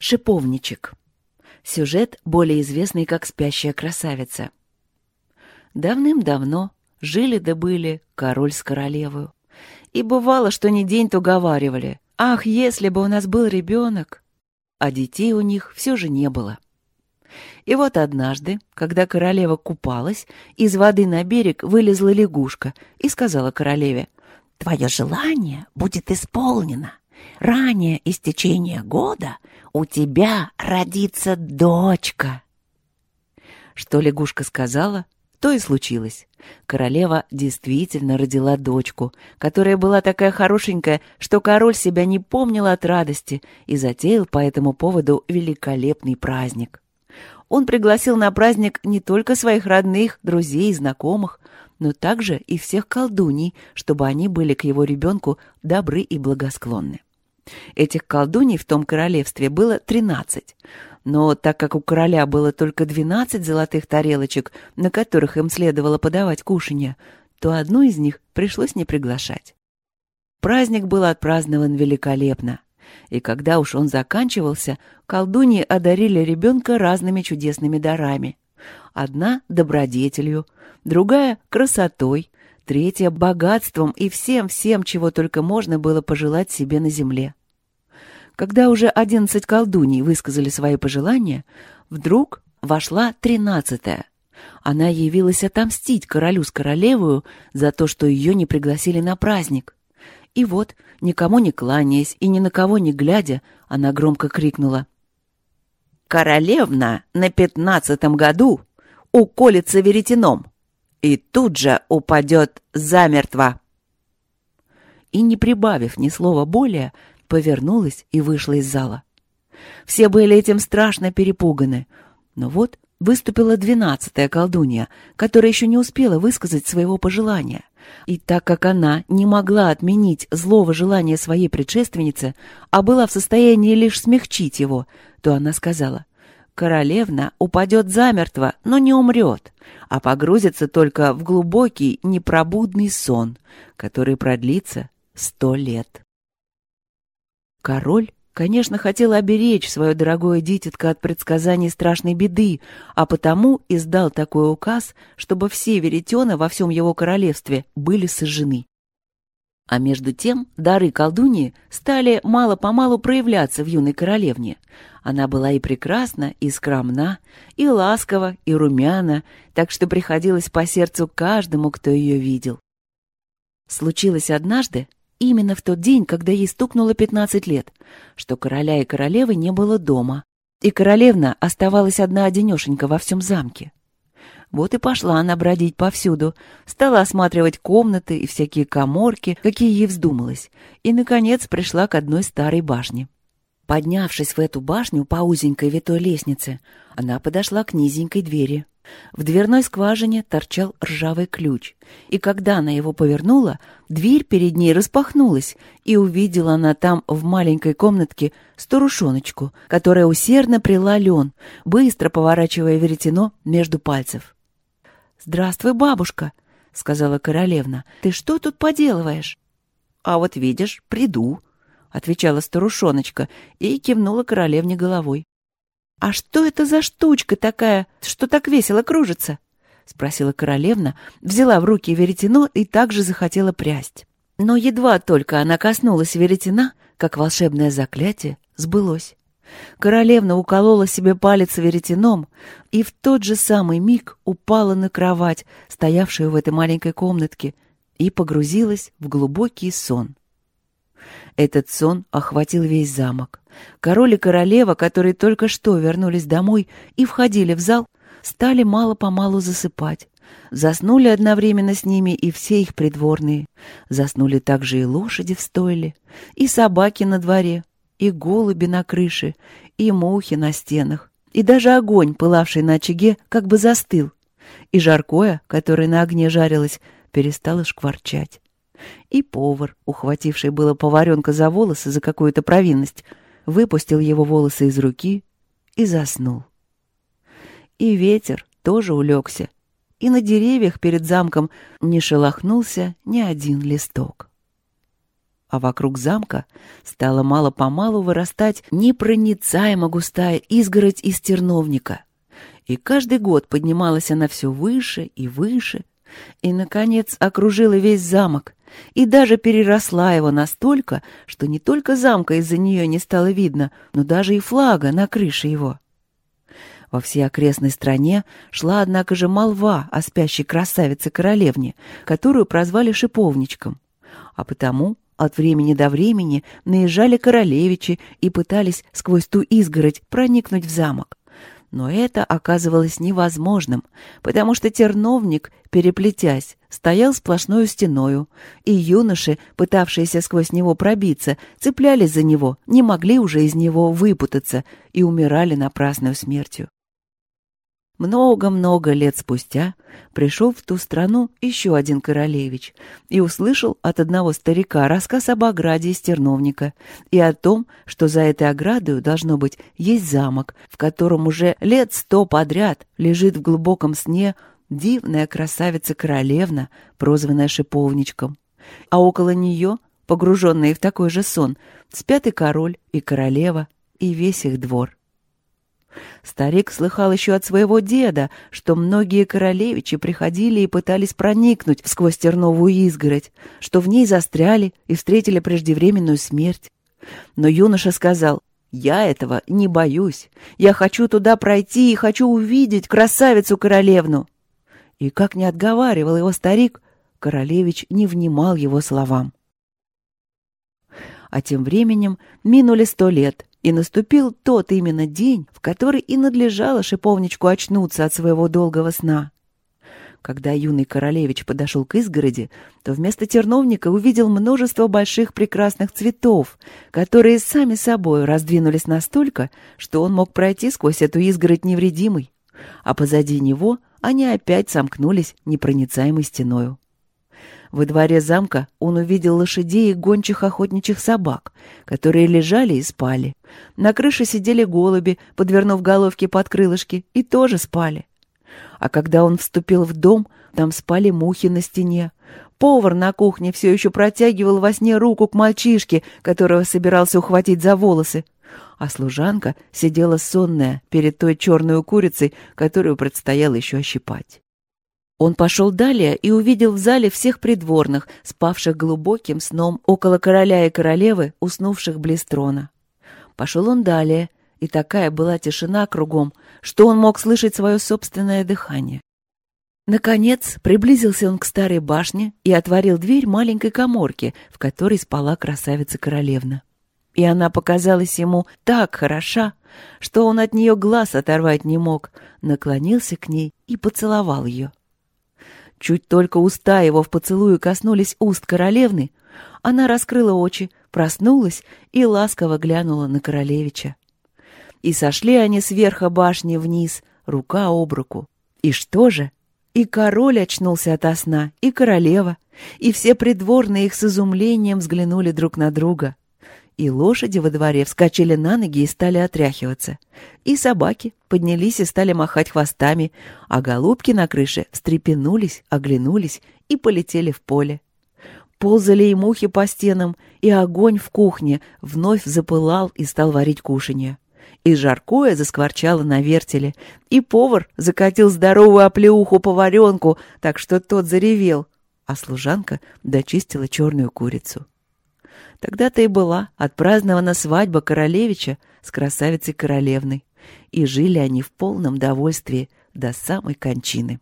Шиповничек. Сюжет, более известный как «Спящая красавица». Давным-давно жили да были король с королевою. И бывало, что не день то говаривали. «Ах, если бы у нас был ребенок!» А детей у них все же не было. И вот однажды, когда королева купалась, из воды на берег вылезла лягушка и сказала королеве, «Твое желание будет исполнено. Ранее истечения года у тебя родится дочка. Что лягушка сказала, то и случилось. Королева действительно родила дочку, которая была такая хорошенькая, что король себя не помнил от радости и затеял по этому поводу великолепный праздник. Он пригласил на праздник не только своих родных, друзей и знакомых, но также и всех колдуней, чтобы они были к его ребенку добры и благосклонны. Этих колдуней в том королевстве было тринадцать. Но так как у короля было только двенадцать золотых тарелочек, на которых им следовало подавать кушанье, то одну из них пришлось не приглашать. Праздник был отпразднован великолепно. И когда уж он заканчивался, колдуньи одарили ребенка разными чудесными дарами. Одна — добродетелью, другая — красотой, третья — богатством и всем-всем, чего только можно было пожелать себе на земле. Когда уже одиннадцать колдуней высказали свои пожелания, вдруг вошла тринадцатая. Она явилась отомстить королю с королевою за то, что ее не пригласили на праздник. И вот, никому не кланяясь и ни на кого не глядя, она громко крикнула. «Королевна на пятнадцатом году уколется веретеном и тут же упадет замертво!» И, не прибавив ни слова более, повернулась и вышла из зала. Все были этим страшно перепуганы. Но вот выступила двенадцатая колдунья, которая еще не успела высказать своего пожелания. И так как она не могла отменить злого желания своей предшественницы, а была в состоянии лишь смягчить его, то она сказала, «Королевна упадет замертво, но не умрет, а погрузится только в глубокий непробудный сон, который продлится сто лет». Король, конечно, хотел оберечь свое дорогое дитятко от предсказаний страшной беды, а потому издал такой указ, чтобы все веретена во всем его королевстве были сожжены. А между тем дары колдуньи стали мало-помалу проявляться в юной королевне. Она была и прекрасна, и скромна, и ласкова, и румяна, так что приходилось по сердцу каждому, кто ее видел. Случилось однажды, именно в тот день, когда ей стукнуло 15 лет, что короля и королевы не было дома, и королевна оставалась одна-одинешенька во всем замке. Вот и пошла она бродить повсюду, стала осматривать комнаты и всякие коморки, какие ей вздумалось, и, наконец, пришла к одной старой башне. Поднявшись в эту башню по узенькой витой лестнице, она подошла к низенькой двери — в дверной скважине торчал ржавый ключ, и когда она его повернула, дверь перед ней распахнулась, и увидела она там в маленькой комнатке старушоночку, которая усердно прила лен, быстро поворачивая веретено между пальцев. «Здравствуй, бабушка», — сказала королевна, — «ты что тут поделываешь?» «А вот видишь, приду», — отвечала старушоночка и кивнула королевне головой. «А что это за штучка такая, что так весело кружится?» — спросила королевна, взяла в руки веретено и также захотела прясть. Но едва только она коснулась веретена, как волшебное заклятие сбылось. Королевна уколола себе палец веретеном и в тот же самый миг упала на кровать, стоявшую в этой маленькой комнатке, и погрузилась в глубокий сон. Этот сон охватил весь замок. Король и королева, которые только что вернулись домой и входили в зал, стали мало-помалу засыпать. Заснули одновременно с ними и все их придворные. Заснули также и лошади в стойле, и собаки на дворе, и голуби на крыше, и мухи на стенах, и даже огонь, пылавший на очаге, как бы застыл, и жаркое, которое на огне жарилось, перестало шкварчать. И повар, ухвативший было поваренка за волосы за какую-то провинность, выпустил его волосы из руки и заснул. И ветер тоже улегся, и на деревьях перед замком не шелохнулся ни один листок. а вокруг замка стала мало-помалу вырастать непроницаемо густая изгородь из терновника. И каждый год поднималась она все выше и выше, и, наконец, окружила весь замок, и даже переросла его настолько, что не только замка из-за нее не стало видно, но даже и флага на крыше его. Во всей окрестной стране шла, однако же, молва о спящей красавице-королевне, которую прозвали Шиповничком. А потому от времени до времени наезжали королевичи и пытались сквозь ту изгородь проникнуть в замок. Но это оказывалось невозможным, потому что терновник, переплетясь, стоял сплошной стеною, и юноши, пытавшиеся сквозь него пробиться, цеплялись за него, не могли уже из него выпутаться и умирали напрасную смертью. Много-много лет спустя пришел в ту страну еще один королевич и услышал от одного старика рассказ об ограде из терновника и о том, что за этой оградой должно быть есть замок, в котором уже лет сто подряд лежит в глубоком сне дивная красавица-королевна, прозванная Шиповничком. А около нее, погруженные в такой же сон, спят и король, и королева, и весь их двор. Старик слыхал еще от своего деда, что многие королевичи приходили и пытались проникнуть сквозь терновую изгородь, что в ней застряли и встретили преждевременную смерть. Но юноша сказал, «Я этого не боюсь. Я хочу туда пройти и хочу увидеть красавицу-королевну». И как не отговаривал его старик, королевич не внимал его словам. А тем временем минули сто лет, и наступил тот именно день, в который и надлежало шиповничку очнуться от своего долгого сна. Когда юный королевич подошел к изгороди, то вместо терновника увидел множество больших прекрасных цветов, которые сами собой раздвинулись настолько, что он мог пройти сквозь эту изгородь невредимый, а позади него они опять сомкнулись непроницаемой стеною. Во дворе замка он увидел лошадей и гончих охотничьих собак, которые лежали и спали. На крыше сидели голуби, подвернув головки под крылышки, и тоже спали. А когда он вступил в дом, там спали мухи на стене. Повар на кухне все еще протягивал во сне руку к мальчишке, которого собирался ухватить за волосы. А служанка сидела сонная перед той черной курицей, которую предстояло еще ощипать. Он пошел далее и увидел в зале всех придворных, спавших глубоким сном около короля и королевы, уснувших близ трона. Пошел он далее, и такая была тишина кругом, что он мог слышать свое собственное дыхание. Наконец, приблизился он к старой башне и отворил дверь маленькой коморки, в которой спала красавица-королевна. И она показалась ему так хороша, что он от нее глаз оторвать не мог, наклонился к ней и поцеловал ее. Чуть только уста его в поцелуе коснулись уст королевны, она раскрыла очи, проснулась и ласково глянула на королевича. И сошли они сверху башни вниз, рука об руку. И что же? И король очнулся ото сна, и королева, и все придворные их с изумлением взглянули друг на друга — и лошади во дворе вскочили на ноги и стали отряхиваться. И собаки поднялись и стали махать хвостами, а голубки на крыше встрепенулись, оглянулись и полетели в поле. Ползали и мухи по стенам, и огонь в кухне вновь запылал и стал варить кушанье. И жаркое заскворчало на вертеле, и повар закатил здоровую оплеуху поваренку, так что тот заревел, а служанка дочистила черную курицу. Тогда-то и была отпразднована свадьба королевича с красавицей-королевной, и жили они в полном довольстве до самой кончины.